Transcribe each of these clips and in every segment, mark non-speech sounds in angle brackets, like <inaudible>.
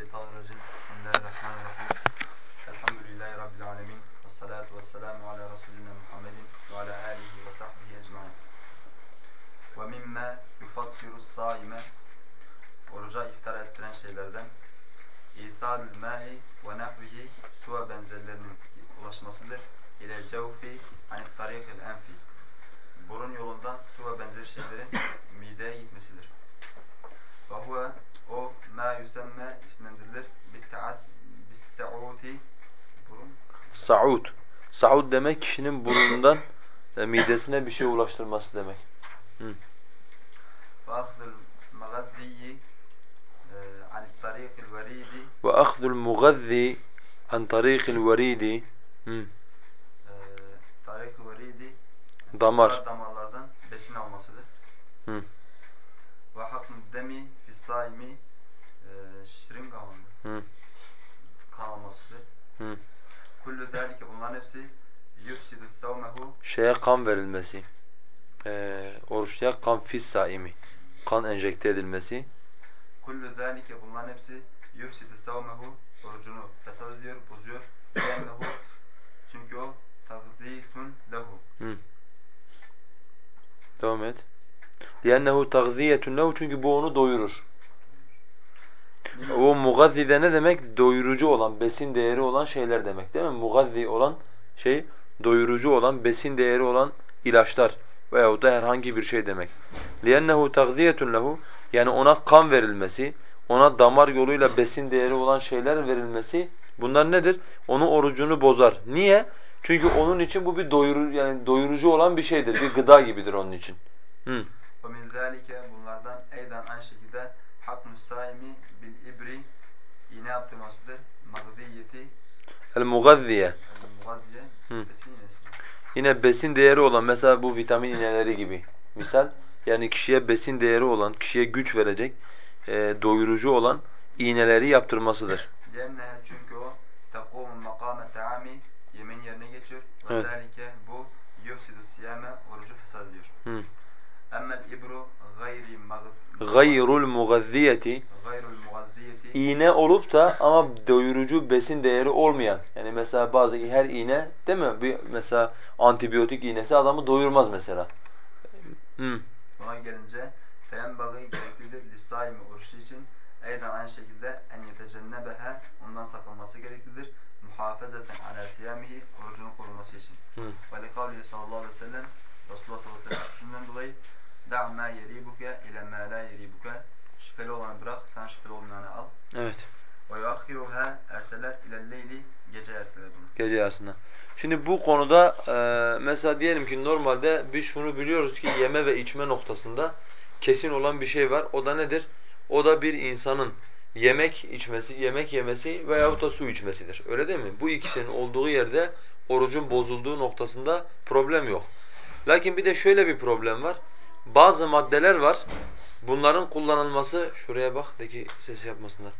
Mineşşeytanirracim. Bismillahirrahmanirrahim. Elhamdülillahi Rabbil alemin. Ve salatu ve selamu ala Resulina Muhammedin ve ala alihi ve sahbihi ecmain. Ve mimme yufattiru saime oruca iftar ettiren şeylerden İsalül ma'i ve nahvihi su ve benzerlerinin ulaşmasıdır. İle cevfi anit tarikil enfi. Burun yolundan su ve benzeri şeylerin mideye gitmesidir. Ve huve o ma yusemme isimlendirilir. Bis-se'uti burun. Saud. Saud demek kişinin burnundan <coughs> e, midesine bir şey ulaştırması demek. Hı. Ve ahdul mugazzi an veridi. Hı. tarikil veridi Damar. damarlardan besin almasıdır. Hı. Ve hakmü demi fissaimi e, şırınga mı? Hı. kan almasıdır. Hı. Kullu zâlike bunların hepsi yufsidu savmehu Şeye kan verilmesi. Ee, oruçluya kan fis saimi. Kan enjekte edilmesi. kullu zâlike bunların hepsi yufsidu savmehu orucunu fesat ediyor, bozuyor. Yennehu çünkü o tagzitun lehu. Hı. Devam et. لِأَنَّهُ تَغْذِيَةٌ لَهُ Çünkü bu onu doyurur. O mugazzi de ne demek? Doyurucu olan, besin değeri olan şeyler demek değil mi? Mugazzi olan şey, doyurucu olan, besin değeri olan ilaçlar veyahut da herhangi bir şey demek. لِأَنَّهُ تَغْذِيَةٌ لَهُ Yani ona kan verilmesi, ona damar yoluyla besin değeri olan şeyler verilmesi bunlar nedir? Onu orucunu bozar. Niye? Çünkü onun için bu bir doyuru yani doyurucu olan bir şeydir. Bir gıda gibidir onun için. Hı. Ve min zâlike bunlardan eydan aynı şekilde hakmü saimi bil ibri iğne yaptırmasıdır. Magdiyeti El mugazziye. mugazziye Hı. besin. Yine besin değeri olan mesela bu vitamin iğneleri gibi. Misal yani kişiye besin değeri olan, kişiye güç verecek, e, doyurucu olan iğneleri yaptırmasıdır. Çünkü o takumu makame taami yemeğin yerine geçiyor. Ve Evet. zâlike bu yufsidu siyame orucu fesat ediyor. Hı. Emmel ibru gayri Gayrul mugazziyeti iğne olup da ama doyurucu besin değeri olmayan. Yani mesela bazı her iğne değil mi? Bir mesela antibiyotik iğnesi adamı doyurmaz mesela. Hı. buna gelince feyenbagı gereklidir lissaimi oruçlu için eydan aynı şekilde en yetecennebehe ondan sakınması gereklidir. Muhafezeten ala siyamihi orucunu koruması için. Ve li kavlihi sallallahu aleyhi ve sellem Resulullah sallallahu aleyhi ve sellem sözünden dolayı da ma yeribuke ile ma la yeribuke şüpheli olanı bırak sen şüpheli olmayanı al. Evet. Ve yuakhiruha erteler ile leyli gece erteler bunu. Gece yarısına. Şimdi bu konuda e, mesela diyelim ki normalde biz şunu biliyoruz ki yeme ve içme noktasında kesin olan bir şey var. O da nedir? O da bir insanın yemek içmesi, yemek yemesi veyahut da su içmesidir. Öyle değil mi? Bu ikisinin olduğu yerde orucun bozulduğu noktasında problem yok. Lakin bir de şöyle bir problem var. Bazı maddeler var. Bunların kullanılması şuraya bak de ki ses yapmasınlar.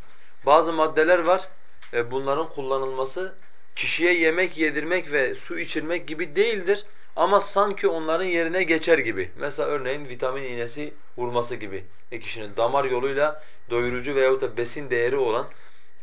Bazı maddeler var. E, bunların kullanılması kişiye yemek yedirmek ve su içirmek gibi değildir. Ama sanki onların yerine geçer gibi. Mesela örneğin vitamin iğnesi vurması gibi. E kişinin damar yoluyla doyurucu veyahut da besin değeri olan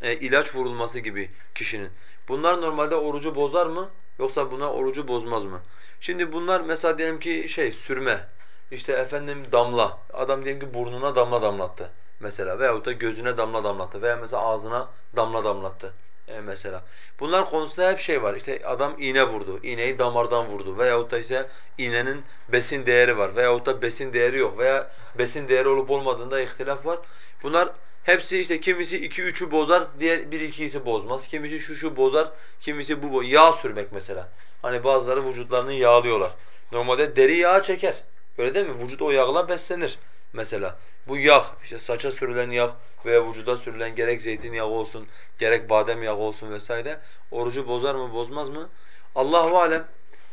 e, ilaç vurulması gibi kişinin. Bunlar normalde orucu bozar mı? Yoksa buna orucu bozmaz mı? Şimdi bunlar mesela diyelim ki şey sürme, işte efendim damla. Adam diyelim ki burnuna damla damlattı mesela veyahut da gözüne damla damlattı veya mesela ağzına damla damlattı e, mesela. Bunlar konusunda hep şey var. İşte adam iğne vurdu, iğneyi damardan vurdu veyahut da işte iğnenin besin değeri var veyahut da besin değeri yok veya besin değeri olup olmadığında ihtilaf var. Bunlar hepsi işte kimisi iki üçü bozar, diğer bir ikisi bozmaz. Kimisi şu şu bozar, kimisi bu bo yağ sürmek mesela. Hani bazıları vücutlarını yağlıyorlar. Normalde deri yağı çeker. Öyle değil mi? Vücut o yağla beslenir mesela. Bu yağ, işte saça sürülen yağ veya vücuda sürülen gerek zeytinyağı olsun, gerek badem yağı olsun vesaire orucu bozar mı, bozmaz mı? Allahu alem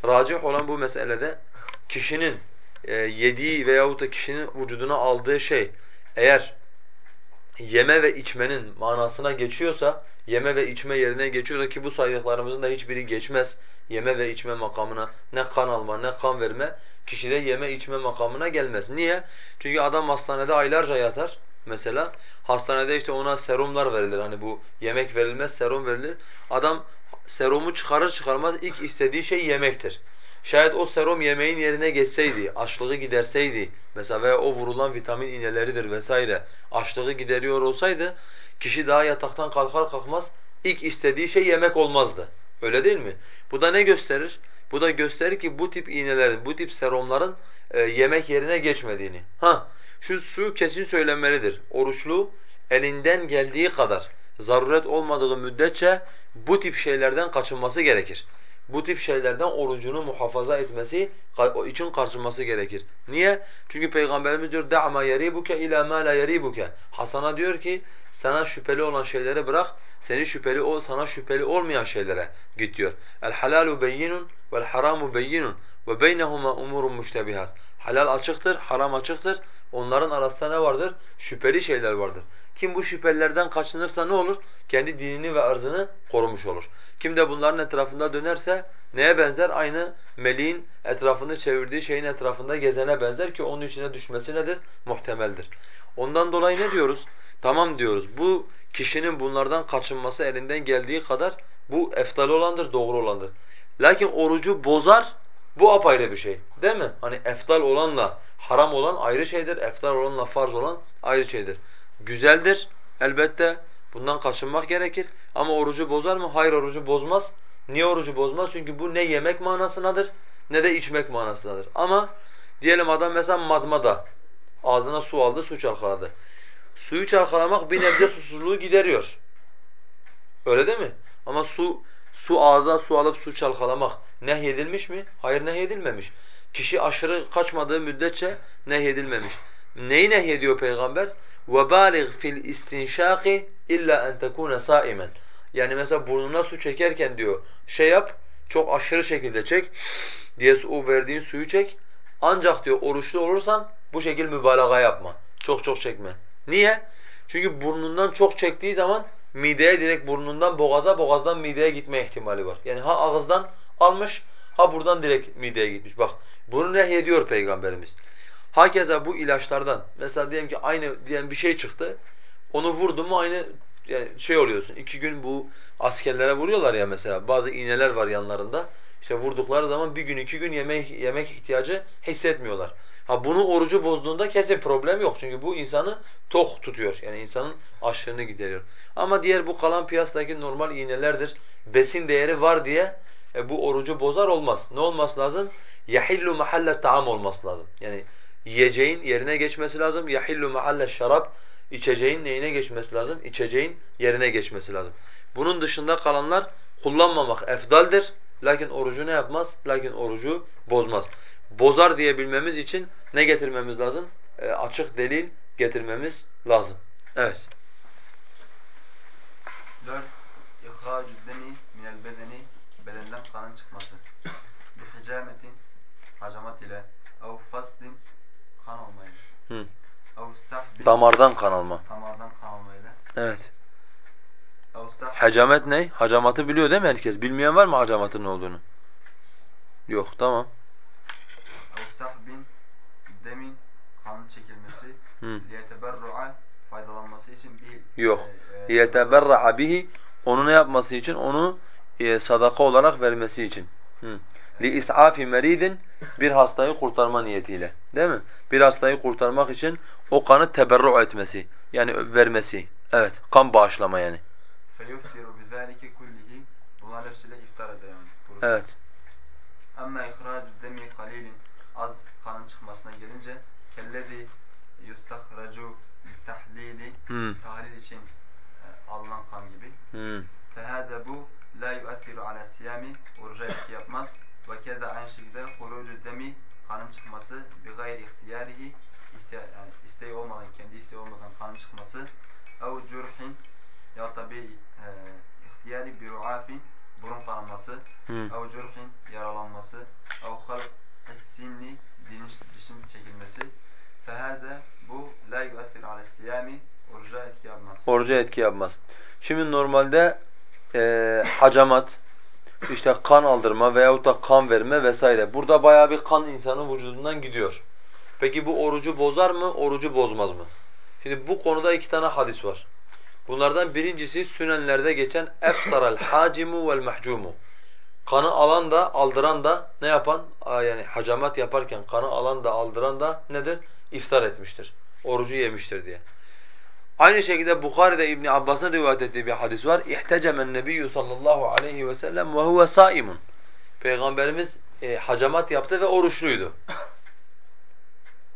racih olan bu meselede kişinin e, yediği veyahut da kişinin vücuduna aldığı şey eğer yeme ve içmenin manasına geçiyorsa, yeme ve içme yerine geçiyorsa ki bu saydıklarımızın da hiçbiri geçmez yeme ve içme makamına. Ne kan alma ne kan verme kişide yeme içme makamına gelmez. Niye? Çünkü adam hastanede aylarca yatar. mesela. Hastanede işte ona serumlar verilir. Hani bu yemek verilmez, serum verilir. Adam serumu çıkarır çıkarmaz ilk istediği şey yemektir. Şayet o serum yemeğin yerine geçseydi, açlığı giderseydi mesela veya o vurulan vitamin iğneleridir vesaire açlığı gideriyor olsaydı kişi daha yataktan kalkar kalkmaz ilk istediği şey yemek olmazdı. Öyle değil mi? Bu da ne gösterir? Bu da gösterir ki bu tip iğnelerin, bu tip serumların e, yemek yerine geçmediğini. Ha, şu su kesin söylenmelidir. Oruçlu elinden geldiği kadar zaruret olmadığı müddetçe bu tip şeylerden kaçınması gerekir. Bu tip şeylerden orucunu muhafaza etmesi için kaçınması gerekir. Niye? Çünkü Peygamberimiz diyor da'ma yaribuke ila ma la yaribuke. Hasan'a diyor ki sana şüpheli olan şeyleri bırak seni şüpheli ol, sana şüpheli olmayan şeylere git diyor. El halalu beyinun vel haramu beyinun ve beynehuma umurun müştebihat. Halal açıktır, haram açıktır. Onların arasında ne vardır? Şüpheli şeyler vardır. Kim bu şüphelilerden kaçınırsa ne olur? Kendi dinini ve arzını korumuş olur. Kim de bunların etrafında dönerse neye benzer? Aynı meleğin etrafını çevirdiği şeyin etrafında gezene benzer ki onun içine düşmesi nedir? Muhtemeldir. Ondan dolayı ne diyoruz? Tamam diyoruz. Bu kişinin bunlardan kaçınması elinden geldiği kadar bu eftal olandır, doğru olandır. Lakin orucu bozar, bu apayrı bir şey. Değil mi? Hani eftal olanla haram olan ayrı şeydir, eftal olanla farz olan ayrı şeydir. Güzeldir elbette. Bundan kaçınmak gerekir. Ama orucu bozar mı? Hayır orucu bozmaz. Niye orucu bozmaz? Çünkü bu ne yemek manasındadır ne de içmek manasındadır. Ama diyelim adam mesela madmada ağzına su aldı, su çalkaladı. Suyu çalkalamak bir nebze susuzluğu gideriyor. Öyle değil mi? Ama su su ağza su alıp su çalkalamak nehyedilmiş mi? Hayır nehyedilmemiş. Kişi aşırı kaçmadığı müddetçe nehyedilmemiş. Neyi nehyediyor peygamber? وَبَالِغْ fil الْاِسْتِنْشَاقِ illa en tekune saimen. Yani mesela burnuna su çekerken diyor şey yap, çok aşırı şekilde çek diye o verdiğin suyu çek. Ancak diyor oruçlu olursan bu şekil mübalağa yapma. Çok çok çekme. Niye? Çünkü burnundan çok çektiği zaman mideye direkt burnundan boğaza, boğazdan mideye gitme ihtimali var. Yani ha ağızdan almış, ha buradan direkt mideye gitmiş. Bak bunu nehyediyor Peygamberimiz. Hakeza bu ilaçlardan mesela diyelim ki aynı diyen bir şey çıktı. Onu vurdu mu aynı yani şey oluyorsun. iki gün bu askerlere vuruyorlar ya mesela. Bazı iğneler var yanlarında. İşte vurdukları zaman bir gün iki gün yemek yemek ihtiyacı hissetmiyorlar. Ha bunu orucu bozduğunda kesin problem yok. Çünkü bu insanı tok tutuyor. Yani insanın açlığını gideriyor. Ama diğer bu kalan piyasadaki normal iğnelerdir. Besin değeri var diye e, bu orucu bozar olmaz. Ne olması lazım? Yahillu mahalle taam olması lazım. Yani yiyeceğin yerine geçmesi lazım. Yahillu mahalle şarap içeceğin neyine geçmesi lazım? İçeceğin yerine geçmesi lazım. Bunun dışında kalanlar kullanmamak efdaldir. Lakin orucu ne yapmaz? Lakin orucu bozmaz. Bozar diyebilmemiz için ne getirmemiz lazım? E, açık delil getirmemiz lazım. Evet. Dört, İhracü demi minel bedeni, bedenden kanın çıkması. Bir hicametin, hacamat ile, ev faslin, kan olmayla. Hı. Ev sahbin, Damardan kan alma. damardan kan olmayla. Evet. Hacamet ne? Hacamatı biliyor değil mi herkes? Bilmeyen var mı hacamatın ne olduğunu? Yok, tamam ev sahbin, demin kanın çekilmesi, Hı. liyeteberru'a faydalanması için bir Yok. e, e, يَتَبَرَّعَ bihi Onu ne yapması için? Onu e, sadaka olarak vermesi için. Hı. لِإِسْعَافِ meridin Bir hastayı kurtarma niyetiyle. Değil mi? Bir hastayı kurtarmak için o kanı teberru etmesi. Yani vermesi. Evet. Kan bağışlama yani. فَيُفْتِرُ بِذَٰلِكَ كُلِّهِ Bunlar hepsiyle iftar eder yani. Oruç. Evet. Ama ihracü demi kalilin az kanın çıkmasına gelince kellezi yustahracu tahlili tahlil için e, alınan kan gibi. Fehâde bu la yuathiru ala siyami oruca etki yapmaz. Ve keda aynı şekilde hurucu demi kanın çıkması bi gayri ihtiyarihi ihtiya, yani isteği olmadan, kendi isteği olmadan kanın çıkması. Ev cürhin ya da bir e, ihtiyari bir ruafin burun kanaması. Ev cürhin yaralanması. Ev halk sinni diniş, dişin çekilmesi fehâde bu la yuathiru ala siyami oruca etki yapmaz. Oruca etki yapmaz. Şimdi normalde e, hacamat, işte kan aldırma veyahut da kan verme vesaire. Burada bayağı bir kan insanın vücudundan gidiyor. Peki bu orucu bozar mı, orucu bozmaz mı? Şimdi bu konuda iki tane hadis var. Bunlardan birincisi sünenlerde geçen eftaral hacimu vel mahcumu. Kanı alan da aldıran da ne yapan? Yani hacamat yaparken kanı alan da aldıran da nedir? İftar etmiştir. Orucu yemiştir diye. Aynı şekilde Bukhari'de İbn Abbas'ın rivayet ettiği bir hadis var. İhtecemen Nebiyyü sallallahu aleyhi ve sellem ve huve saimun. Peygamberimiz e, hacamat yaptı ve oruçluydu.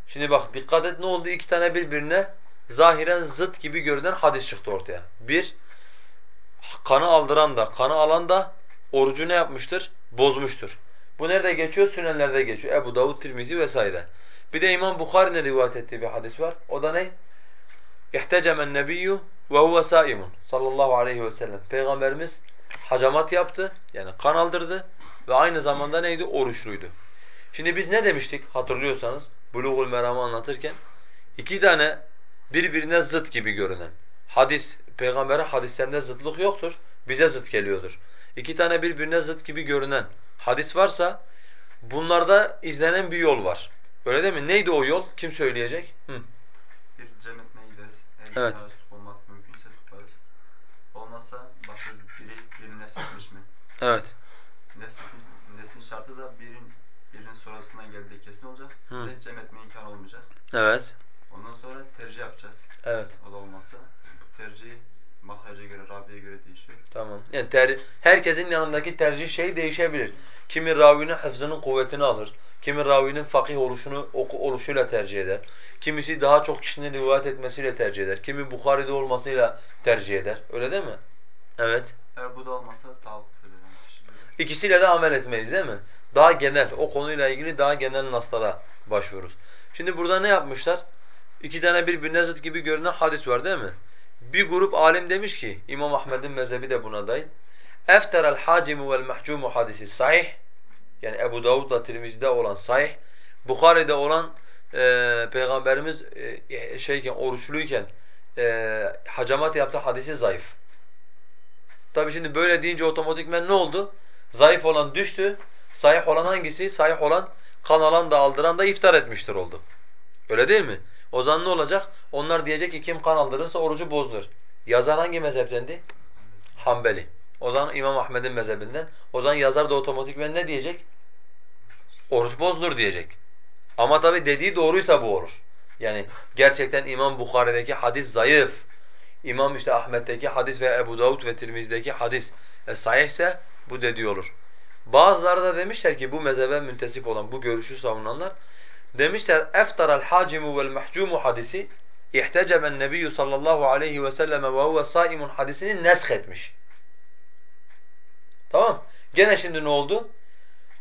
Şimdi bak dikkat et ne oldu? İki tane birbirine zahiren zıt gibi görünen hadis çıktı ortaya. Bir, kanı aldıran da, kanı alan da orucu ne yapmıştır? Bozmuştur. Bu nerede geçiyor? Sünenlerde geçiyor. Ebu Davud, Tirmizi vesaire. Bir de İmam Bukhari'nin rivayet ettiği bir hadis var. O da ne? Nebiyyü ve huve saimun sallallahu aleyhi ve sellem. Peygamberimiz hacamat yaptı yani kan aldırdı ve aynı zamanda neydi? Oruçluydu. Şimdi biz ne demiştik hatırlıyorsanız Buluğul Meram'ı anlatırken iki tane birbirine zıt gibi görünen hadis, peygamberin hadislerinde zıtlık yoktur, bize zıt geliyordur. İki tane birbirine zıt gibi görünen hadis varsa bunlarda izlenen bir yol var. Öyle değil mi? Neydi o yol? Kim söyleyecek? Hı. Bir etmeye gideriz. Eğer Evet. tutulmak mümkünse tutarız. Olmazsa bakarız biri birini nesletmiş mi? Evet. Nesletmiş, nesin şartı da birin birinin sonrasından geldiği kesin olacak. Hı. Ve cem etme imkanı olmayacak. Evet. Ondan sonra tercih yapacağız. Evet. O da olmazsa tercih mahraca göre, rabiye göre değişiyor. Tamam. Yani ter, herkesin yanındaki tercih şey değişebilir. Kimi ravinin hıfzının kuvvetini alır. Kimi ravinin fakih oluşunu oluşuyla tercih eder. Kimisi daha çok kişinin rivayet etmesiyle tercih eder. Kimi Bukhari'de olmasıyla tercih eder. Öyle değil mi? Evet. Eğer bu da kişi göre. İkisiyle de amel etmeyiz değil mi? Daha genel, o konuyla ilgili daha genel naslara başvururuz. Şimdi burada ne yapmışlar? İki tane birbirine zıt gibi görünen hadis var değil mi? Bir grup alim demiş ki, İmam Ahmed'in mezhebi de buna dahil. Efterel hacimu vel mahcumu hadisi sahih. Yani Ebu Davud'la Tirmizi'de olan sahih. Bukhari'de olan e, Peygamberimiz e, şeyken, oruçluyken e, hacamat yaptı hadisi zayıf. Tabi şimdi böyle deyince otomatikmen ne oldu? Zayıf olan düştü. Sahih olan hangisi? Sahih olan kan alan da aldıran da iftar etmiştir oldu. Öyle değil mi? O zaman ne olacak? Onlar diyecek ki kim kan aldırırsa orucu bozulur. Yazar hangi mezheptendi? Hanbeli. O zaman İmam Ahmed'in mezhebinden. O zaman yazar da otomatikmen ne diyecek? Oruç bozulur diyecek. Ama tabi dediği doğruysa bu oruç. Yani gerçekten İmam Bukhari'deki hadis zayıf. İmam işte Ahmet'teki hadis ve Ebu Davud ve Tirmiz'deki hadis e, sahihse bu dediği olur. Bazıları da demişler ki bu mezhebe müntesip olan, bu görüşü savunanlar demişler eftaral hacimu vel mahcumu hadisi ihteceben nebiyyü sallallahu aleyhi ve selleme ve huve saimun hadisini nesk etmiş. Tamam. Gene şimdi ne oldu?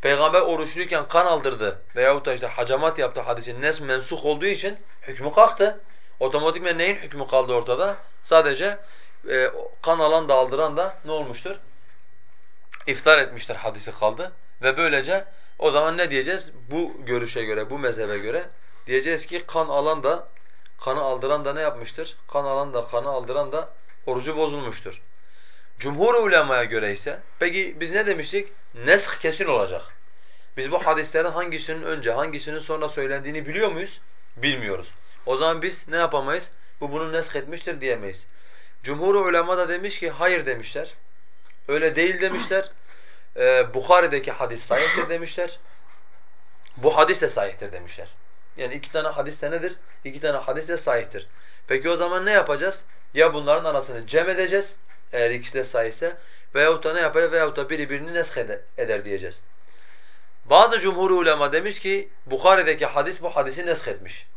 Peygamber oruçluyken kan aldırdı veyahut da işte hacamat yaptı hadisin nes mensuh olduğu için hükmü kalktı. Otomatikmen neyin hükmü kaldı ortada? Sadece e, kan alan da aldıran da ne olmuştur? İftar etmiştir hadisi kaldı. Ve böylece o zaman ne diyeceğiz? Bu görüşe göre, bu mezhebe göre diyeceğiz ki kan alan da, kanı aldıran da ne yapmıştır? Kan alan da, kanı aldıran da orucu bozulmuştur. Cumhur ulemaya göre ise, peki biz ne demiştik? Nesk kesin olacak. Biz bu hadislerin hangisinin önce, hangisinin sonra söylendiğini biliyor muyuz? Bilmiyoruz. O zaman biz ne yapamayız? Bu bunu nesk etmiştir diyemeyiz. Cumhur ulema da demiş ki hayır demişler. Öyle değil demişler. Ee, Bukhari'deki hadis sahihtir <laughs> demişler. Bu hadis de sahihtir demişler. Yani iki tane hadis de nedir? İki tane hadis de sahihtir. Peki o zaman ne yapacağız? Ya bunların arasını cem edeceğiz eğer ikisi de sahihse veyahut da ne yapacağız? Veyahut da biri birini nesk eder diyeceğiz. Bazı cumhur ulema demiş ki Bukhari'deki hadis bu hadisi nesk etmiş.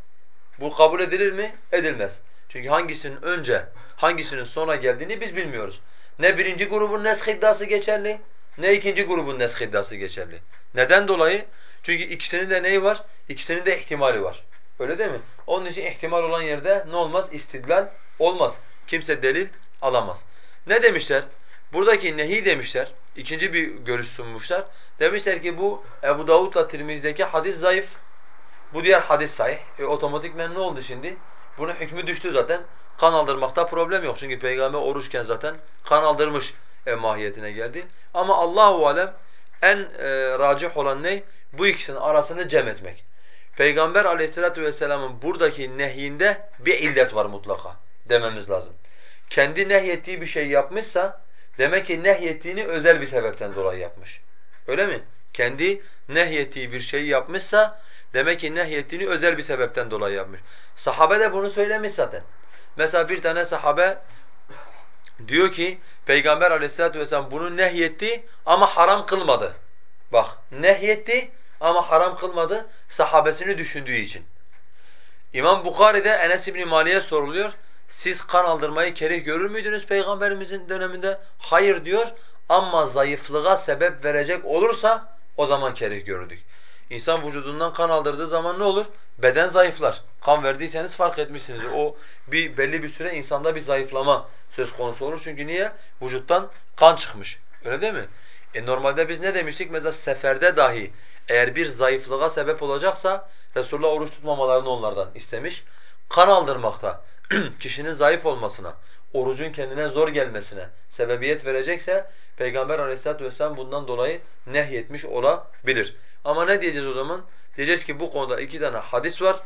Bu kabul edilir mi? Edilmez. Çünkü hangisinin önce, hangisinin sonra geldiğini biz bilmiyoruz. Ne birinci grubun nesk iddiası geçerli, ne ikinci grubun nesk iddiası geçerli. Neden dolayı? Çünkü ikisinin de neyi var? İkisinin de ihtimali var. Öyle değil mi? Onun için ihtimal olan yerde ne olmaz? İstidlal olmaz. Kimse delil alamaz. Ne demişler? Buradaki nehi demişler. İkinci bir görüş sunmuşlar. Demişler ki bu Ebu Davud'la Tirmiz'deki hadis zayıf. Bu diğer hadis sahih. E, otomatikmen ne oldu şimdi? Bunun hükmü düştü zaten. Kan aldırmakta problem yok. Çünkü peygamber oruçken zaten kan aldırmış e, mahiyetine geldi. Ama Allahu alem en e, racih olan ne? Bu ikisinin arasını cem etmek. Peygamber aleyhissalatu vesselamın buradaki nehyinde bir illet var mutlaka dememiz lazım. Kendi nehyettiği bir şey yapmışsa demek ki nehyettiğini özel bir sebepten dolayı yapmış. Öyle mi? Kendi nehyettiği bir şeyi yapmışsa demek ki nehyettiğini özel bir sebepten dolayı yapmış. Sahabe de bunu söylemiş zaten. Mesela bir tane sahabe diyor ki Peygamber aleyhissalatu vesselam bunu nehyetti ama haram kılmadı. Bak nehyetti ama haram kılmadı sahabesini düşündüğü için. İmam Bukhari'de Enes İbn Mali'ye soruluyor. Siz kan aldırmayı kerih görür müydünüz peygamberimizin döneminde? Hayır diyor ama zayıflığa sebep verecek olursa o zaman kerih görürdük. İnsan vücudundan kan aldırdığı zaman ne olur? Beden zayıflar. Kan verdiyseniz fark etmişsinizdir. O bir belli bir süre insanda bir zayıflama söz konusu olur. Çünkü niye? Vücuttan kan çıkmış. Öyle değil mi? E normalde biz ne demiştik? Mesela seferde dahi eğer bir zayıflığa sebep olacaksa Resulullah oruç tutmamalarını onlardan istemiş. Kan aldırmakta <clears throat> kişinin zayıf olmasına, orucun kendine zor gelmesine sebebiyet verecekse Peygamber aleyhissalatu vesselam bundan dolayı nehyetmiş olabilir. Ama ne diyeceğiz o zaman? Diyeceğiz ki bu konuda iki tane hadis var.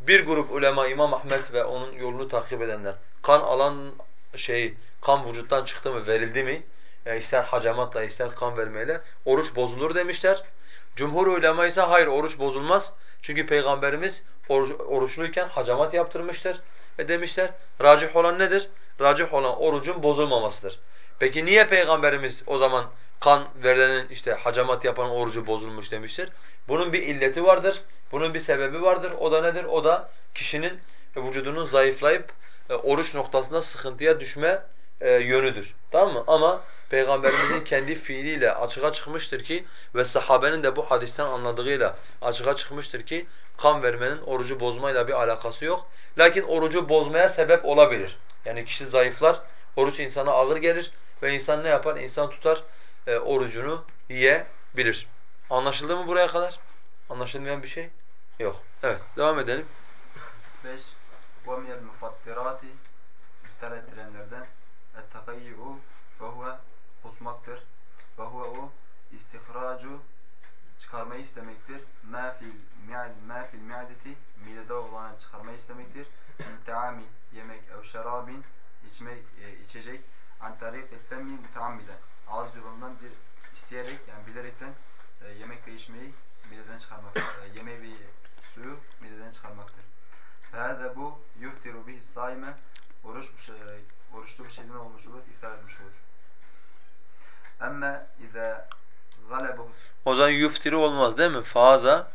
Bir grup ulema İmam Ahmed ve onun yolunu takip edenler kan alan şey kan vücuttan çıktı mı verildi mi? Yani ister hacamatla ister kan vermeyle oruç bozulur demişler. Cumhur ulema ise hayır oruç bozulmaz. Çünkü Peygamberimiz oruç, oruçluyken hacamat yaptırmıştır. Ve demişler racih olan nedir? Racih olan orucun bozulmamasıdır. Peki niye Peygamberimiz o zaman kan verilenin işte hacamat yapan orucu bozulmuş demiştir? Bunun bir illeti vardır. Bunun bir sebebi vardır. O da nedir? O da kişinin vücudunun zayıflayıp e, oruç noktasında sıkıntıya düşme e, yönüdür. Tamam mı? Ama Peygamberimizin <coughs> kendi fiiliyle açığa çıkmıştır ki ve sahabenin de bu hadisten anladığıyla açığa çıkmıştır ki kan vermenin orucu bozmayla bir alakası yok. Lakin orucu bozmaya sebep olabilir. Yani kişi zayıflar, oruç insana ağır gelir ve insan ne yapar? İnsan tutar, e, orucunu yiyebilir. Anlaşıldı mı buraya kadar? Anlaşılmayan bir şey yok. Evet, devam edelim. 5. وَمِنَ الْمُفَطِّرَاتِ İftar ettirenlerden اَتَّقَيِّعُ وَهُوَ kusmaktır. وَهُوَ o istihracu çıkarmayı istemektir. مَا فِي مَا فِي الْمِعْدَةِ midede olanı çıkarmayı istemektir. İntihami yemek ev şerabin içme, e, içecek an tarikil femmi müteammiden ağız yolundan bir isteyerek yani bilerekten e, yemek ve içmeyi mideden çıkarmak, e, yemeği ve suyu mideden çıkarmaktır. Fehâze bu yuhtiru bihi saime oruç, e, oruçlu bir şeyden olmuş olur, iftar etmiş olur. Emme izâ galebuhu O zaman yuftiru olmaz değil mi? Faza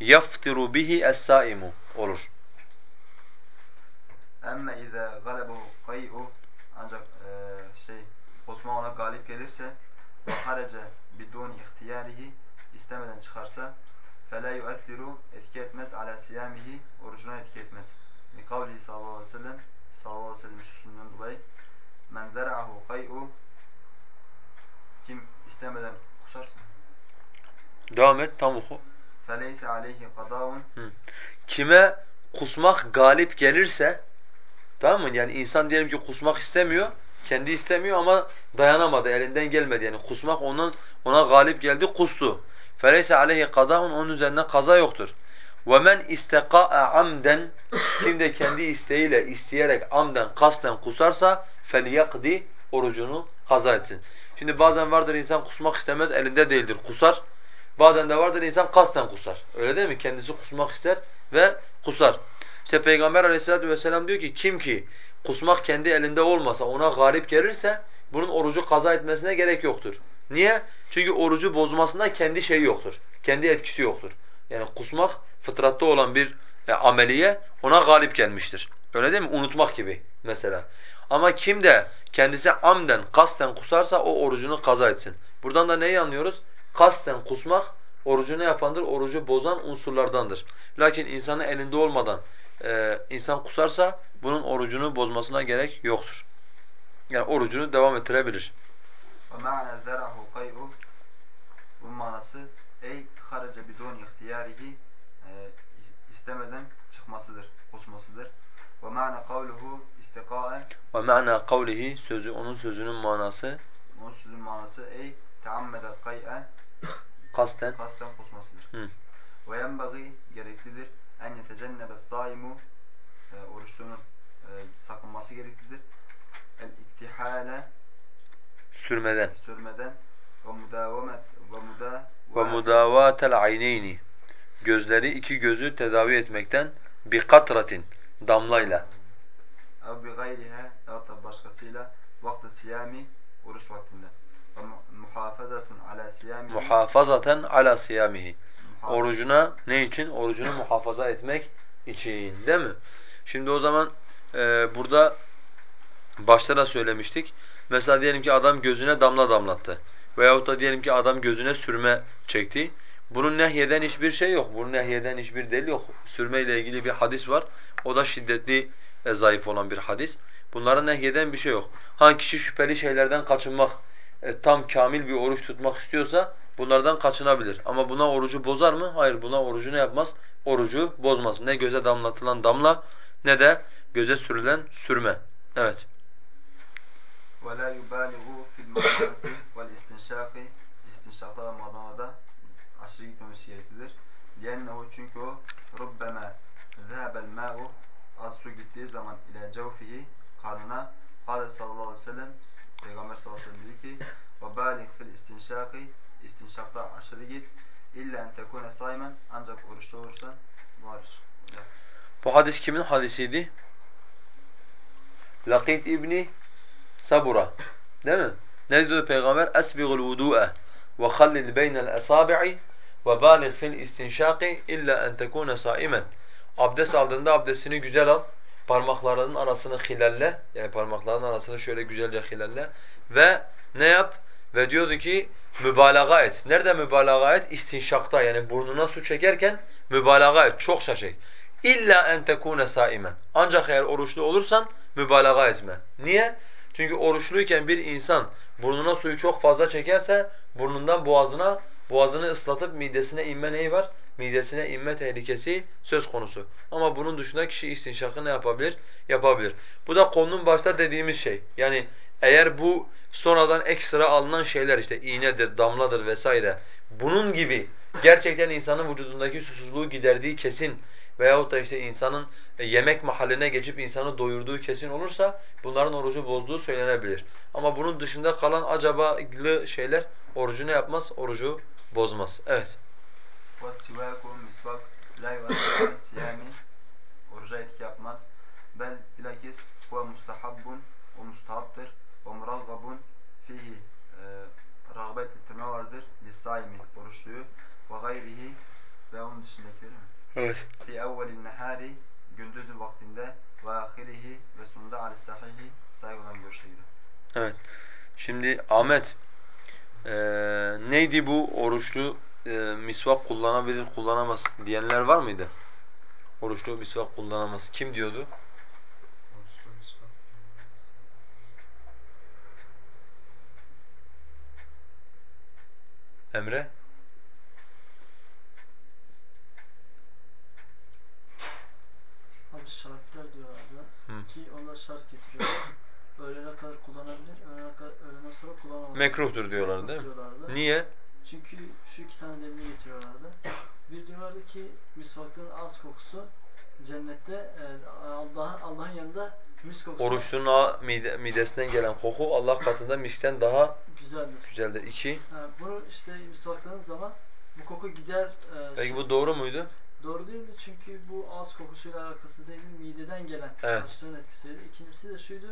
yaftiru bihi es-saimu olur. Emme izâ galebuhu kay'u ancak e, şey Osman ona galip gelirse ve harece bidun ihtiyarihi istemeden çıkarsa fela yu'athiru etki etmez ala siyamihi orucuna etki etmez. Kavli sallallahu aleyhi ve sellem sallallahu aleyhi ve sellem sözünden dolayı men zera'ahu kay'u kim istemeden kusarsa Devam et tam oku. feleyse aleyhi kadavun Kime kusmak galip gelirse tamam mı? Yani insan diyelim ki kusmak istemiyor, kendi istemiyor ama dayanamadı, elinden gelmedi. Yani kusmak onun ona galip geldi, kustu. Feleyse aleyhi kadahun onun üzerine kaza yoktur. وَمَنْ اِسْتَقَاءَ amden Kim de kendi isteğiyle, isteyerek amden, kasten kusarsa فَلْيَقْدِ Orucunu kaza etsin. Şimdi bazen vardır insan kusmak istemez, elinde değildir, kusar. Bazen de vardır insan kasten kusar. Öyle değil mi? Kendisi kusmak ister ve kusar. İşte Peygamber aleyhissalatu vesselam diyor ki kim ki kusmak kendi elinde olmasa ona galip gelirse bunun orucu kaza etmesine gerek yoktur. Niye? Çünkü orucu bozmasında kendi şeyi yoktur. Kendi etkisi yoktur. Yani kusmak fıtratta olan bir e, ameliye ona galip gelmiştir. Öyle değil mi? Unutmak gibi mesela. Ama kim de kendisi amden, kasten kusarsa o orucunu kaza etsin. Buradan da neyi anlıyoruz? Kasten kusmak orucu ne yapandır? Orucu bozan unsurlardandır. Lakin insanın elinde olmadan e, insan kusarsa bunun orucunu bozmasına gerek yoktur. Yani orucunu devam ettirebilir. ma'na zera'ahu kay'u bunun manası ey harece bidun ihtiyarihi e, istemeden çıkmasıdır, kusmasıdır. Kavluhu istika'e Ve ma'na kavlihi sözü onun sözünün manası onun sözün manası ey teammede kay'e kasten kasten kusmasıdır. Hı. Yenbagî gereklidir. En yetecennebe saimu e, oruçlunun e, sakınması gereklidir. El iktihale Sürmeden. sürmeden ve mudavemet ve muda Ve mudavatel ayneyni. Gözleri iki gözü tedavi etmekten bi katratin damlayla. ev bi gayriha da başkasıyla vakti siyami oruç vaktinde. Ve mu- muhafazatun ala siyami Muhafazaten ala siyamihi. Orucuna ne için? Orucunu <clears throat> muhafaza etmek için değil mi? Şimdi o zaman e, burada başta da söylemiştik. Mesela diyelim ki adam gözüne damla damlattı. Veyahut da diyelim ki adam gözüne sürme çekti. Bunun nehyeden hiçbir şey yok. Bunun nehyeden hiçbir delil yok. Sürme ile ilgili bir hadis var. O da şiddetli e, zayıf olan bir hadis. Bunların nehyeden bir şey yok. Hangi kişi şüpheli şeylerden kaçınmak, e, tam kamil bir oruç tutmak istiyorsa bunlardan kaçınabilir. Ama buna orucu bozar mı? Hayır buna orucu ne yapmaz? Orucu bozmaz. Ne göze damlatılan damla ne de göze sürülen sürme. Evet. ولا يبالغ في المضمضة والاستنشاق istinşakta ve madmada aşırı gitmemesi gereklidir. لأنه çünkü o رُبَّمَا ذَهَبَ الْمَاءُ az su gittiği zaman ile cevfihi karnına Hâle sallallahu aleyhi ve sellem Peygamber sallallahu aleyhi ve sellem dedi ki وَبَالِغْ fil istinşaki istinşakta aşırı git illa en tekune saymen ancak oruçlu olursan hariç. Evet. Bu hadis kimin hadisiydi? Lakit İbni Sabura. Değil mi? Ne diyor Peygamber? Esbigul vudu'e ve hallil beynel esabi'i ve balig fil istinşaki illa en tekune saimen. Abdest aldığında abdestini güzel al. Parmaklarının arasını hilalle. Yani parmaklarının arasını şöyle güzelce hilalle. Ve ne yap? Ve diyordu ki mübalağa et. Nerede mübalağa et? İstinşakta yani burnuna su çekerken mübalağa et. Çok çek. İlla en tekune saimen. Ancak eğer oruçlu olursan mübalağa etme. Niye? Çünkü oruçluyken bir insan burnuna suyu çok fazla çekerse burnundan boğazına boğazını ıslatıp midesine inme neyi var? Midesine inme tehlikesi söz konusu. Ama bunun dışında kişi istinşakı ne yapabilir? Yapabilir. Bu da konunun başta dediğimiz şey. Yani eğer bu sonradan ekstra alınan şeyler işte iğnedir, damladır vesaire. Bunun gibi gerçekten insanın vücudundaki susuzluğu giderdiği kesin veyahut da işte insanın e, yemek mahalline geçip insanı doyurduğu kesin olursa bunların orucu bozduğu söylenebilir. Ama bunun dışında kalan acaba acabalı şeyler orucu ne yapmaz? Orucu bozmaz. Evet. Oruca etki yapmaz. Bel bilakis huve mustahabbun o mustahaptır. Ve muragabun fihi e, rağbet ettirme vardır. Lissaimi oruçluyu ve gayrihi ve onun dışındakileri mi? Evet. Fi evvelin nehari gündüzün vaktinde ve ahirihi ve sonunda ali sahihi sahih olan görüşe göre. Evet. Şimdi Ahmet eee, neydi bu oruçlu eee, misvak kullanabilir kullanamaz diyenler var mıydı? Oruçlu misvak kullanamaz. Kim diyordu? Emre? Abi şartlar diyorlardı Hı. ki onlar şart getiriyorlar. <coughs> Öğlene kadar kullanabilir, öğlene, kadar, öğleden sonra kullanamaz. Mekruhtur diyorlardı değil mi? Diyorlardı. Niye? Çünkü şu iki tane delili getiriyorlardı. Bir diyorlardı ki misvaktın az kokusu cennette e, Allah'ın Allah'ın yanında mis kokusu Oruçlunun mide, midesinden gelen koku Allah katında miskten daha güzeldir. güzeldir. İki. Ha, bunu işte misvaktığınız zaman bu koku gider. e, Peki şey- bu doğru muydu? Doğru değildi çünkü bu ağız kokusuyla alakası değil, mideden gelen Evet. etkisiydi. İkincisi de şuydu,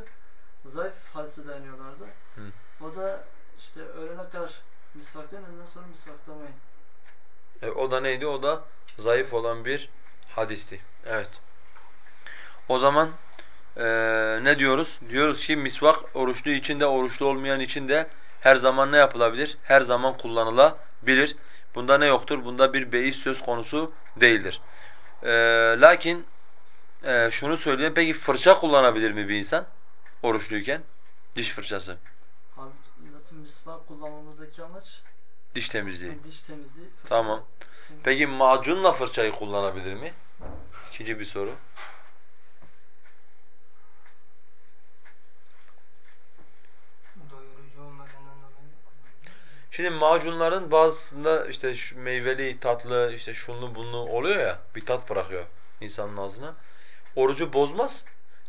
zayıf hadise dayanıyorlardı. Hı. O da işte öğlene kadar misvaktan ondan sonra misvaklamayın. E, o da neydi? O da zayıf olan bir hadisti. Evet. O zaman eee, ne diyoruz? Diyoruz ki misvak oruçlu için de oruçlu olmayan için de her zaman ne yapılabilir? Her zaman kullanılabilir. Bunda ne yoktur? Bunda bir beis söz konusu değildir. Eee, lakin eee, şunu söyleyeyim. Peki fırça kullanabilir mi bir insan oruçluyken? Diş fırçası, Abi misvak kullanmamızdaki amaç diş temizliği. diş temizliği. fırça- Tamam. Peki macunla fırçayı kullanabilir mi? İkinci bir soru. Şimdi macunların bazısında işte şu meyveli, tatlı, işte şunlu bunlu oluyor ya, bir tat bırakıyor insanın ağzına. Orucu bozmaz.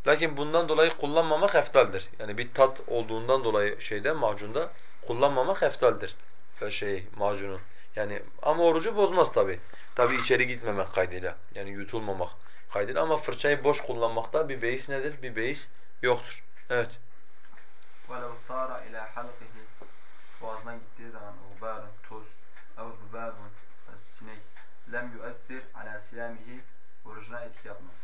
Lakin bundan dolayı kullanmamak eftaldir. Yani bir tat olduğundan dolayı şeyde macunda kullanmamak eftaldir. Ve şey macunu. Yani ama orucu bozmaz tabi. Tabi içeri gitmemek kaydıyla. Yani yutulmamak kaydıyla ama fırçayı boş kullanmakta bir beis nedir? Bir beis yoktur. Evet. وَلَوْ طَارَ إِلَى حَلْقِهِ Boğazına gittiği zaman غُبَارٌ, toz, اَوْ ذُبَابٌ, sinek, lem يُؤَثِّرْ عَلَى سِيَامِهِ Orucuna etki yapmaz.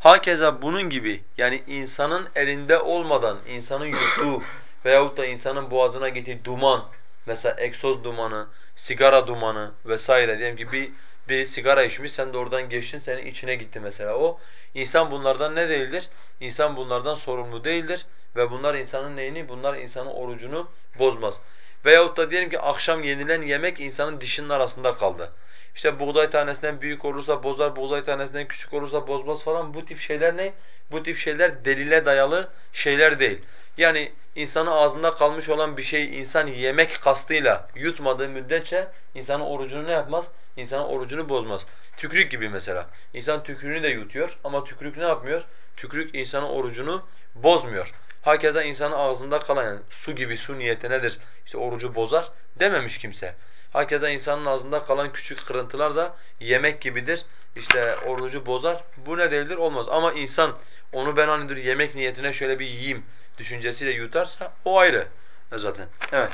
Hakeza bunun gibi yani insanın elinde olmadan insanın yuttuğu <coughs> veyahut da insanın boğazına gittiği duman, mesela egzoz dumanı, sigara dumanı vesaire diyelim ki bir bir sigara içmiş, sen de oradan geçtin, senin içine gitti mesela o. İnsan bunlardan ne değildir? İnsan bunlardan sorumlu değildir ve bunlar insanın neyini? Bunlar insanın orucunu bozmaz. Veyahut da diyelim ki akşam yenilen yemek insanın dişinin arasında kaldı. İşte buğday tanesinden büyük olursa bozar, buğday tanesinden küçük olursa bozmaz falan. Bu tip şeyler ne? Bu tip şeyler delile dayalı şeyler değil. Yani insanın ağzında kalmış olan bir şeyi insan yemek kastıyla yutmadığı müddetçe insanın orucunu ne yapmaz? İnsanın orucunu bozmaz. Tükrük gibi mesela. İnsan tükrüğünü de yutuyor ama tükrük ne yapmıyor? Tükrük insanın orucunu bozmuyor. Hakeza insanın ağzında kalan yani su gibi su niyeti nedir? İşte orucu bozar dememiş kimse. Hakeza insanın ağzında kalan küçük kırıntılar da yemek gibidir. İşte orucu bozar. Bu ne değildir? Olmaz. Ama insan onu ben hani dur yemek niyetine şöyle bir yiyeyim düşüncesiyle yutarsa o ayrı zaten. Evet.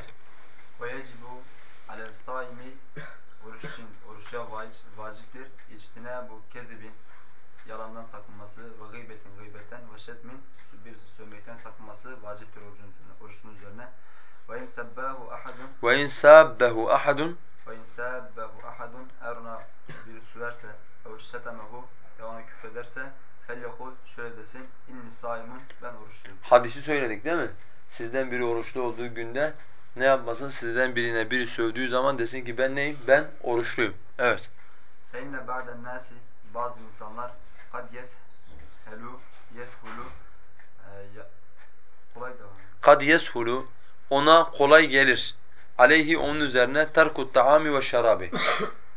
وَيَجِبُ عَلَى الصَّائِمِ oruç oruçun, oruçya vaciptir. İçtine bu kezibi yalandan sakınması ve gıybetin gıybetten ve şetmin bir sövmekten sakınması vaciptir orucun üzerine, oruçun üzerine. Ve in sabbahu ahadun Ve in sabbahu ahadun Ve in sabbahu ahadun eruna bir süverse ve şetemehu ya ona küfrederse felyekul şöyle desin inni saimun ben oruçluyum. Hadisi söyledik değil mi? Sizden biri oruçlu olduğu günde ne yapmasın? Sizden birine biri sövdüğü zaman desin ki ben neyim? Ben oruçluyum. Evet. فَاِنَّ بَعْدَ النَّاسِ Bazı insanlar kad yeshelu yeshulu e, kolay da var. Kad yeshulu ona kolay gelir. Aleyhi onun üzerine terkut taami ve şarabi.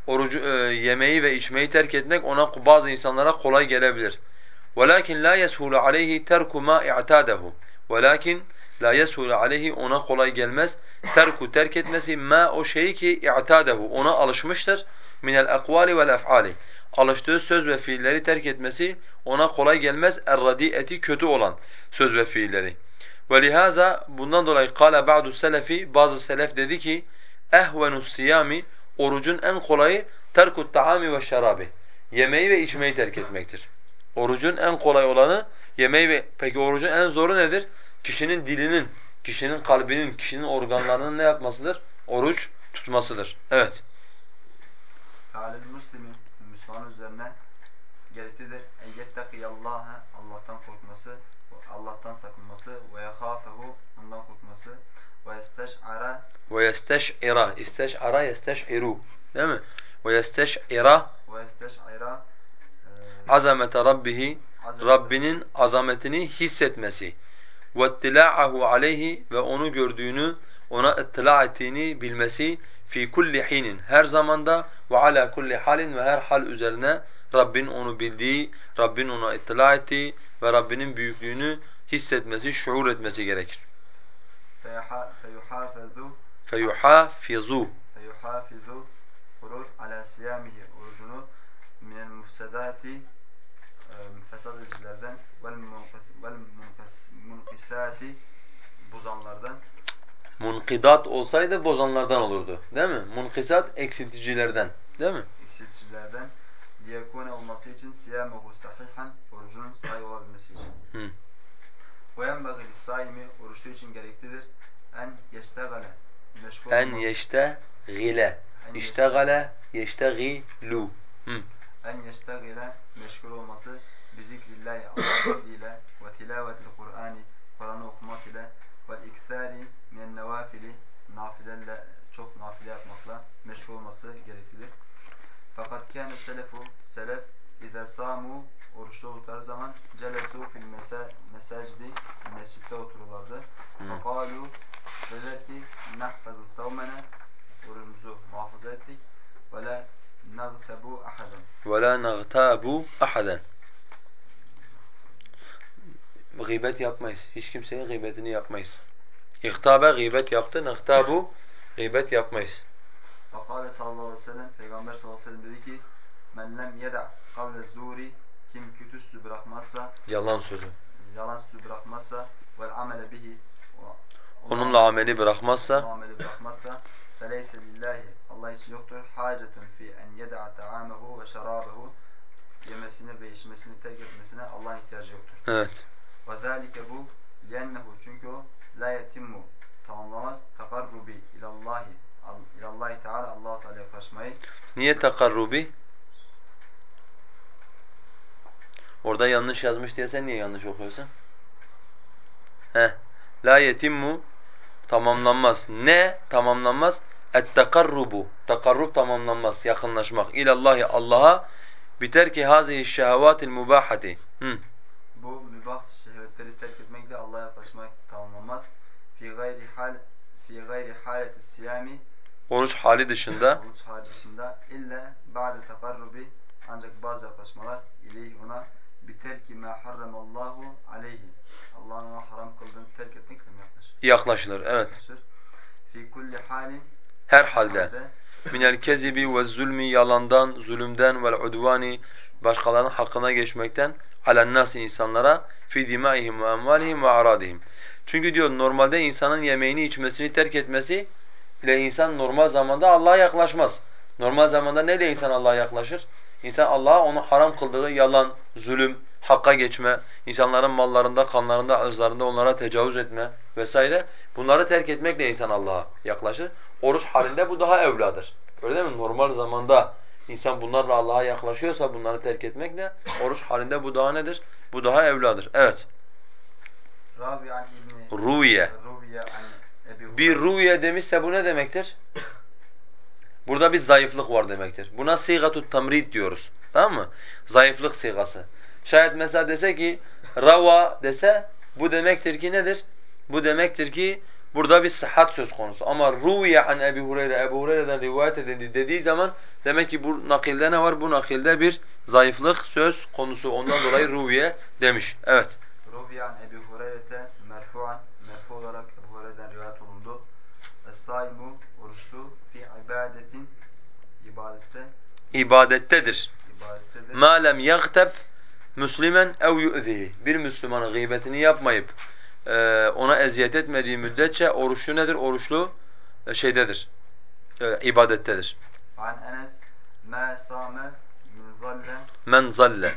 Orucu e, yemeği ve içmeyi terk etmek ona bazı insanlara kolay gelebilir. Velakin la yeshulu aleyhi terku ma i'tadehu. Velakin la yeshulu aleyhi ona kolay gelmez. terku terk etmesi ma o şeyi ki i'tadehu ona alışmıştır minel akvali vel ef'ali alıştığı söz ve fiilleri terk etmesi ona kolay gelmez erradiyeti kötü olan söz ve fiilleri. Ve lihaza bundan dolayı kâle ba'du selefi bazı selef dedi ki ehvenu siyami orucun en kolayı terkut taami ve şerabi yemeği ve içmeyi terk etmektir. Orucun en kolay olanı yemeği ve peki orucun en zoru nedir? Kişinin dilinin kişinin kalbinin, kişinin organlarının ne yapmasıdır? Oruç tutmasıdır. Evet. Alel muslimin Müslüman üzerine gereklidir. En yettakiyallâhe Allah'tan korkması, Allah'tan sakınması ve yehâfehu ondan korkması ve yesteş'ara ve yesteş'ira isteş'ara yesteş'iru değil mi? Ve yesteş'ira ve yesteş'ira azamete rabbihi Rabbinin azametini hissetmesi ittila'ahu aleyhi ve onu gördüğünü ona ittila ettiğini bilmesi fi kulli hinin. Her zamanda ve ala kulli halin ve her hal üzerine Rabbin onu bildiği, Rabbin ona ittila ettiği ve Rabbinin büyüklüğünü hissetmesi, şuur etmesi gerekir. Feyuhafizu Feyuhafizu. Kurur ala siyamihi. Orucunu minel mufsedati fesad edicilerden vel munkisati bozanlardan Munkidat olsaydı bozanlardan olurdu. Değil mi? Munkisat eksilticilerden. Değil mi? Eksilticilerden liyekune olması için siyamuhu sahihan orucunun sahih olabilmesi için. Hı. Ve yenbagı lissaimi oruçlu için gereklidir. En yeştegale En yeştegile. İştegale yeştegilu. En yeştegile meşgul olması bizikrillahi Allah ile ve tilavetil Kur'ani Kur'an'ı okumak ile ve iksari minen nevafili nafilerle çok nafile yapmakla meşgul olması gereklidir. Fakat kâne selefu selef İze samu oruçlu oldukları zaman celesu fil mesacidi mescitte otururlardı. Fekalu Dediler ki nahfazu savmene orucumuzu muhafaza ettik ve la nagtebu ahaden. وَلَا نَغْتَابُ أَحَدًا Gıybet yapmayız. Hiç kimsenin gıybetini yapmayız. İhtabe gıybet yaptı, nahtabu gıybet yapmayız. Fakale sallallahu aleyhi ve sellem Peygamber sallallahu aleyhi ve sellem dedi ki men lem yeda kavle zuri kim kötü sözü bırakmazsa Yalan sözü. yalan sözü bırakmazsa vel amele bihi o- Onunla ameli bırakmazsa onunla ameli bırakmazsa feleyse lillahi Allah için yoktur hacetun fi en yeda ta'amehu ve şarabehu yemesini ve içmesini terk etmesine Allah'ın ihtiyacı yoktur. evet. Ve zâlike bu liyennehu çünkü o la yetimmu tamamlamaz takarrubi ilallahi al- ilallahi teala Allah-u Teala yaklaşmayı Niye takarrubi? Orada yanlış yazmış diye sen niye yanlış okuyorsun? He. La yetimmu tamamlanmaz. Ne tamamlanmaz? Et-takarrubu. Takarrub tamamlanmaz. Yakınlaşmak. İlallahi Allah'a biter ki hazihi şehavatil mubahati. Bu mübah şehvetleri terk etmekle Allah'a yaklaşmak tamamlanmaz. Fi gayri hal fi gayri haleti siyami Oruç hali dışında <clears throat> oruç hali dışında illa ba'de takarrubi ancak bazı yaklaşmalar ileyhi ona biterki ma harramallahu aleyhi Allah'ın ona haram kıldığını terk etmekle mi yaklaşır? yaklaşılır. Evet. Fi kulli halin Her halde. minel kezibi ve zulmi yalandan, zulümden ve udvani başkalarının hakkına geçmekten alen nasi insanlara fi dimaihim ve amvalihim ve aradihim. Çünkü diyor normalde insanın yemeğini içmesini terk etmesi ile insan normal zamanda Allah'a yaklaşmaz. Normal zamanda neyle insan Allah'a yaklaşır? İnsan Allah'a onu haram kıldığı yalan, zulüm, hakka geçme, insanların mallarında, kanlarında, ırzlarında onlara tecavüz etme vesaire bunları terk etmekle insan Allah'a yaklaşır. Oruç halinde bu daha evladır. Öyle değil mi? Normal zamanda insan bunlarla Allah'a yaklaşıyorsa bunları terk etmekle oruç halinde bu daha nedir? Bu daha evladır. Evet. Ruviye. Bir ruviye demişse bu ne demektir? Burada bir zayıflık var demektir. Buna sigatut tamrid diyoruz. Tamam mı? Zayıflık sigası. Şayet mesela dese ki rava dese bu demektir ki nedir? Bu demektir ki burada bir sıhhat söz konusu. Ama ruviye an Ebi Hureyre, Ebu Hureyre'den rivayet edildi dediği zaman demek ki bu nakilde ne var? Bu nakilde bir zayıflık söz konusu. Ondan dolayı ruviye demiş. Evet. Rubiye an Ebi Hureyre'te merfu'an merfu olarak Ebu Hureyre'den rivayet olundu. Es-saimu oruçlu fi ibadetin ibadette İbadettedir. ibadettedir. ma lem yagtab müslimen ev yu'zihi. Bir Müslümanın gıybetini yapmayıp ona eziyet etmediği müddetçe oruçlu nedir? Oruçlu e, şeydedir. E, ibadettedir. An Enes min zalle Men zalle.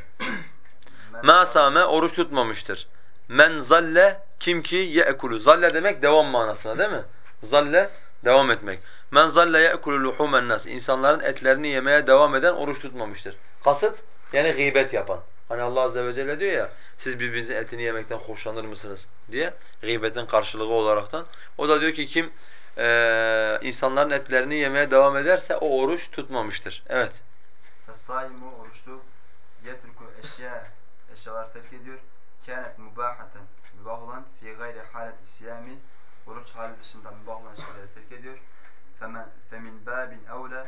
Ma same oruç tutmamıştır. Men zalle kim ki ye'kulu. Zalle demek devam manasına değil mi? Zalle devam etmek. Men zalle ye'kulu luhumen nas. İnsanların etlerini yemeye devam eden oruç tutmamıştır. Kasıt yani gıybet yapan. Hani Allah azze ve celle diyor ya siz birbirinizin etini yemekten hoşlanır mısınız diye gıybetin karşılığı olaraktan. O da diyor ki kim eee insanların etlerini yemeye devam ederse o oruç tutmamıştır. Evet. Es-saimu oruçlu yetruku eşya eşyalar terk ediyor. Kânet mubahaten mübah olan fi gayri haleti siyami oruç hali dışında mübah olan şeyleri terk ediyor. Femen femin babin evla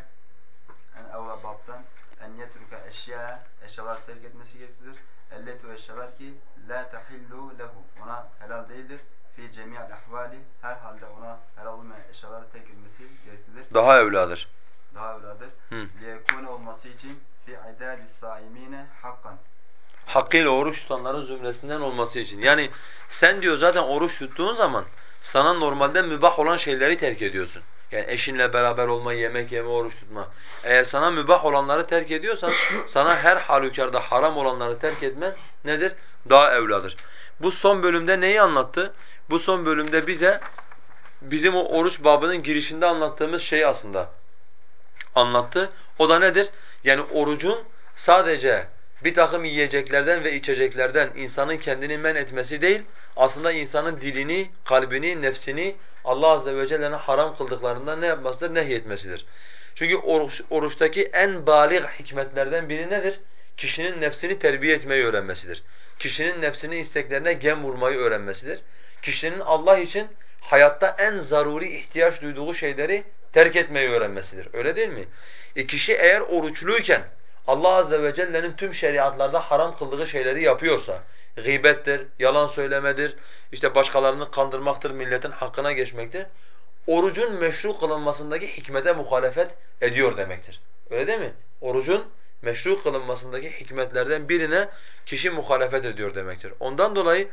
en evla babtan en yetruka eşya eşyalar terk etmesi gereklidir. Elletu eşyalar ki la tahillu lehu ona helal değildir. Fi cemi'al ahvali her halde ona helal olmayan eşyaları terk etmesi gereklidir. Daha evladır. Daha evladır. Liyekune olması için fi idadis saimine hakkan. hakkıyla oruç tutanların zümresinden olması için. Yani sen diyor zaten oruç tuttuğun zaman sana normalde mübah olan şeyleri terk ediyorsun. Yani eşinle beraber olma, yemek yeme, oruç tutma. Eğer sana mübah olanları terk ediyorsan sana her halükarda haram olanları terk etmen nedir? Daha evladır. Bu son bölümde neyi anlattı? Bu son bölümde bize bizim o oruç babının girişinde anlattığımız şeyi aslında anlattı. O da nedir? Yani orucun sadece bir takım yiyeceklerden ve içeceklerden insanın kendini men etmesi değil, aslında insanın dilini, kalbini, nefsini Allah azze ve celle'nin haram kıldıklarından ne yapmasıdır? Nehyetmesidir. Çünkü oruç, oruçtaki en bâlig hikmetlerden biri nedir? Kişinin nefsini terbiye etmeyi öğrenmesidir. Kişinin nefsinin isteklerine gem vurmayı öğrenmesidir. Kişinin Allah için hayatta en zaruri ihtiyaç duyduğu şeyleri terk etmeyi öğrenmesidir. Öyle değil mi? E kişi eğer oruçluyken Allah azze ve celle'nin tüm şeriatlarda haram kıldığı şeyleri yapıyorsa, gıybettir, yalan söylemedir, işte başkalarını kandırmaktır, milletin hakkına geçmektir. Orucun meşru kılınmasındaki hikmete muhalefet ediyor demektir. Öyle değil mi? Orucun meşru kılınmasındaki hikmetlerden birine kişi muhalefet ediyor demektir. Ondan dolayı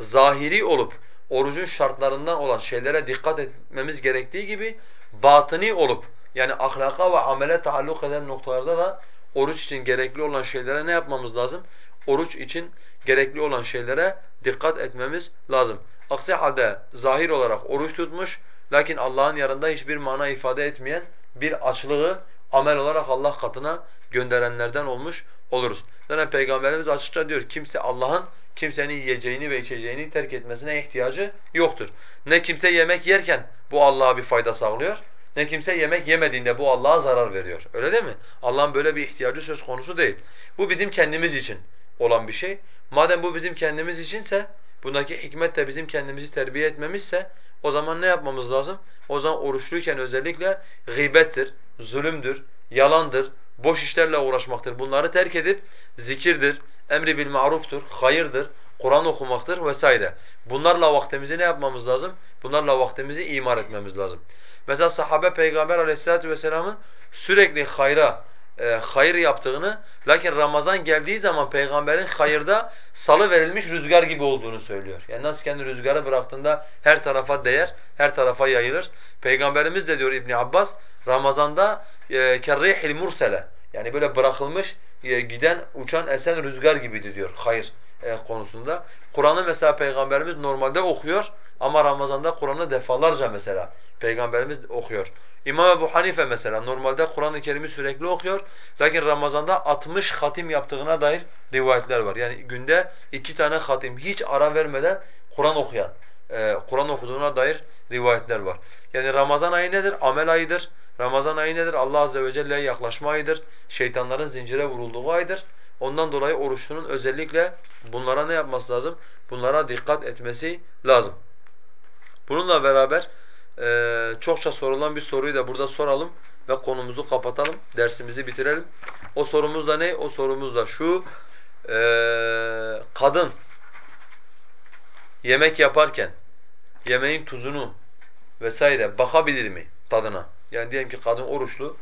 zahiri olup orucun şartlarından olan şeylere dikkat etmemiz gerektiği gibi batini olup yani ahlaka ve amele taalluk eden noktalarda da oruç için gerekli olan şeylere ne yapmamız lazım? Oruç için gerekli olan şeylere dikkat etmemiz lazım. Aksi halde zahir olarak oruç tutmuş lakin Allah'ın yanında hiçbir mana ifade etmeyen bir açlığı amel olarak Allah katına gönderenlerden olmuş oluruz. Zaten Peygamberimiz açıkça diyor kimse Allah'ın kimsenin yiyeceğini ve içeceğini terk etmesine ihtiyacı yoktur. Ne kimse yemek yerken bu Allah'a bir fayda sağlıyor ne kimse yemek yemediğinde bu Allah'a zarar veriyor. Öyle değil mi? Allah'ın böyle bir ihtiyacı söz konusu değil. Bu bizim kendimiz için olan bir şey. Madem bu bizim kendimiz içinse, bundaki hikmet de bizim kendimizi terbiye etmemizse o zaman ne yapmamız lazım? O zaman oruçluyken özellikle gıybettir, zulümdür, yalandır, boş işlerle uğraşmaktır. Bunları terk edip zikirdir, emri bil maruftur, hayırdır, Kur'an okumaktır vesaire. Bunlarla vaktimizi ne yapmamız lazım? Bunlarla vaktimizi imar etmemiz lazım. Mesela sahabe Peygamber aleyhissalatu vesselamın sürekli hayra, e, hayır yaptığını lakin Ramazan geldiği zaman peygamberin hayırda salı verilmiş rüzgar gibi olduğunu söylüyor. Yani nasıl kendi rüzgarı bıraktığında her tarafa değer, her tarafa yayılır. Peygamberimiz de diyor İbn Abbas Ramazanda e, kerrihil mursele yani böyle bırakılmış e, giden uçan esen rüzgar gibiydi diyor hayır e, konusunda. Kur'an'ı mesela peygamberimiz normalde okuyor ama Ramazan'da Kur'an'ı defalarca mesela Peygamberimiz okuyor. İmam Ebu Hanife mesela normalde Kur'an-ı Kerim'i sürekli okuyor. Lakin Ramazan'da 60 hatim yaptığına dair rivayetler var. Yani günde iki tane hatim hiç ara vermeden Kur'an okuyan, e, Kur'an okuduğuna dair rivayetler var. Yani Ramazan ayı nedir? Amel ayıdır. Ramazan ayı nedir? Allah azze ve celle'ye yaklaşma ayıdır. Şeytanların zincire vurulduğu aydır. Ondan dolayı oruçlunun özellikle bunlara ne yapması lazım? Bunlara dikkat etmesi lazım. Bununla beraber ee, çokça sorulan bir soruyu da burada soralım ve konumuzu kapatalım, dersimizi bitirelim. O sorumuz da ne? O sorumuz da şu, e, kadın yemek yaparken yemeğin tuzunu vesaire bakabilir mi tadına? Yani diyelim ki kadın oruçlu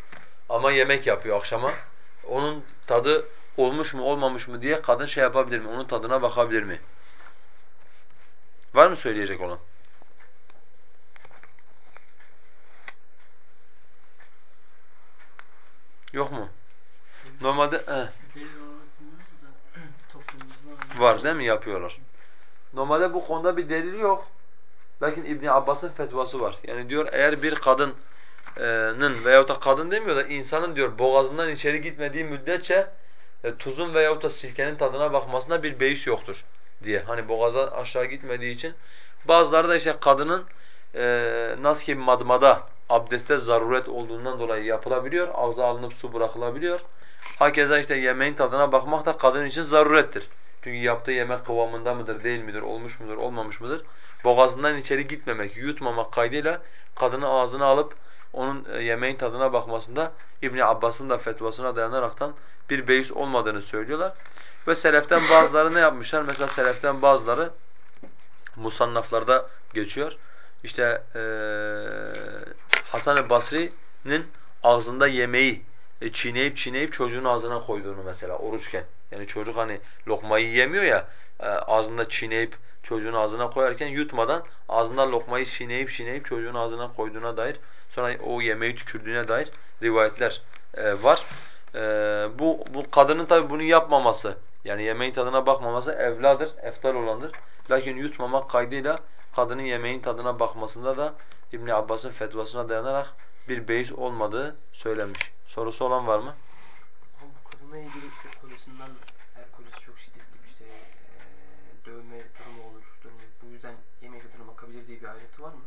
ama yemek yapıyor akşama. Onun tadı olmuş mu olmamış mı diye kadın şey yapabilir mi? Onun tadına bakabilir mi? Var mı söyleyecek olan? Yok mu? Normalde he. var değil mi yapıyorlar. Normalde bu konuda bir delil yok. Lakin İbn Abbas'ın fetvası var. Yani diyor eğer bir kadının veyahut da kadın demiyor da insanın diyor boğazından içeri gitmediği müddetçe e, tuzun veyahut da sirkenin tadına bakmasında bir beis yoktur diye. Hani boğaza aşağı gitmediği için. Bazıları da işte kadının e, nasıl ki madmada abdeste zaruret olduğundan dolayı yapılabiliyor. Ağza alınıp su bırakılabiliyor. Hakeza işte yemeğin tadına bakmak da kadın için zarurettir. Çünkü yaptığı yemek kıvamında mıdır, değil midir, olmuş mudur, olmamış mıdır? Boğazından içeri gitmemek, yutmamak kaydıyla kadını ağzına alıp onun e, yemeğin tadına bakmasında İbn Abbas'ın da fetvasına dayanaraktan bir beis olmadığını söylüyorlar. Ve seleften bazıları ne yapmışlar? Mesela seleften bazıları musannaflarda geçiyor. İşte ee, Hasan-ı Basri'nin ağzında yemeği e, çiğneyip çiğneyip çocuğun ağzına koyduğunu mesela oruçken. Yani çocuk hani lokmayı yemiyor ya e, ağzında çiğneyip çocuğun ağzına koyarken yutmadan ağzında lokmayı çiğneyip çiğneyip çocuğun ağzına koyduğuna dair sonra o yemeği tükürdüğüne dair rivayetler e, var. E, bu, bu kadının tabi bunu yapmaması yani yemeğin tadına bakmaması evladır, eftal olandır. Lakin yutmamak kaydıyla kadının yemeğin tadına bakmasında da İbn Abbas'ın fetvasına dayanarak bir beis olmadığı söylenmiş. Sorusu olan var mı? Bu kadınla ilgili işte polisinden her polis çok şiddetli işte e, dövme durumu olur. Durumu. Bu yüzden yemeğe tadına bakabilir diye bir ayrıntı var mı?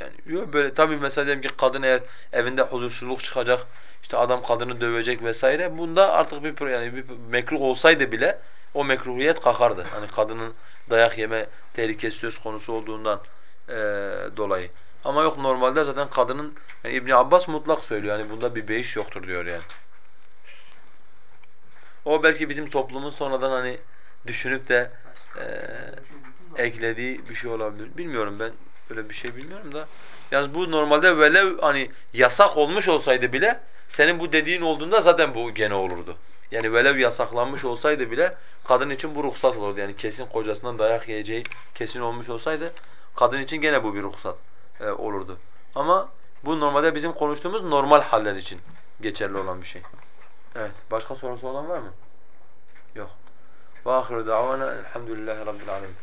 Yani yok böyle tabii mesela diyelim ki kadın eğer evinde huzursuzluk çıkacak, işte adam kadını dövecek vesaire bunda artık bir yani bir mekruh olsaydı bile o mekruhiyet kalkardı. Hani kadının dayak yeme tehlikesi söz konusu olduğundan e, dolayı. Ama yok normalde zaten kadının yani İbn Abbas mutlak söylüyor yani bunda bir beyiş yoktur diyor yani. O belki bizim toplumun sonradan hani düşünüp de da. eklediği bir şey olabilir. Bilmiyorum ben öyle bir şey bilmiyorum da. Yalnız bu normalde velev hani yasak olmuş olsaydı bile senin bu dediğin olduğunda zaten bu gene olurdu. Yani velev yasaklanmış olsaydı bile kadın için bu ruhsat olurdu. Yani kesin kocasından dayak yiyeceği kesin olmuş olsaydı kadın için gene bu bir ruhsat e, olurdu. Ama bu normalde bizim konuştuğumuz normal haller için geçerli olan bir şey. Evet. Başka sorusu olan var mı? Yok. وآخر دعوانا الحمد لله رب العالمين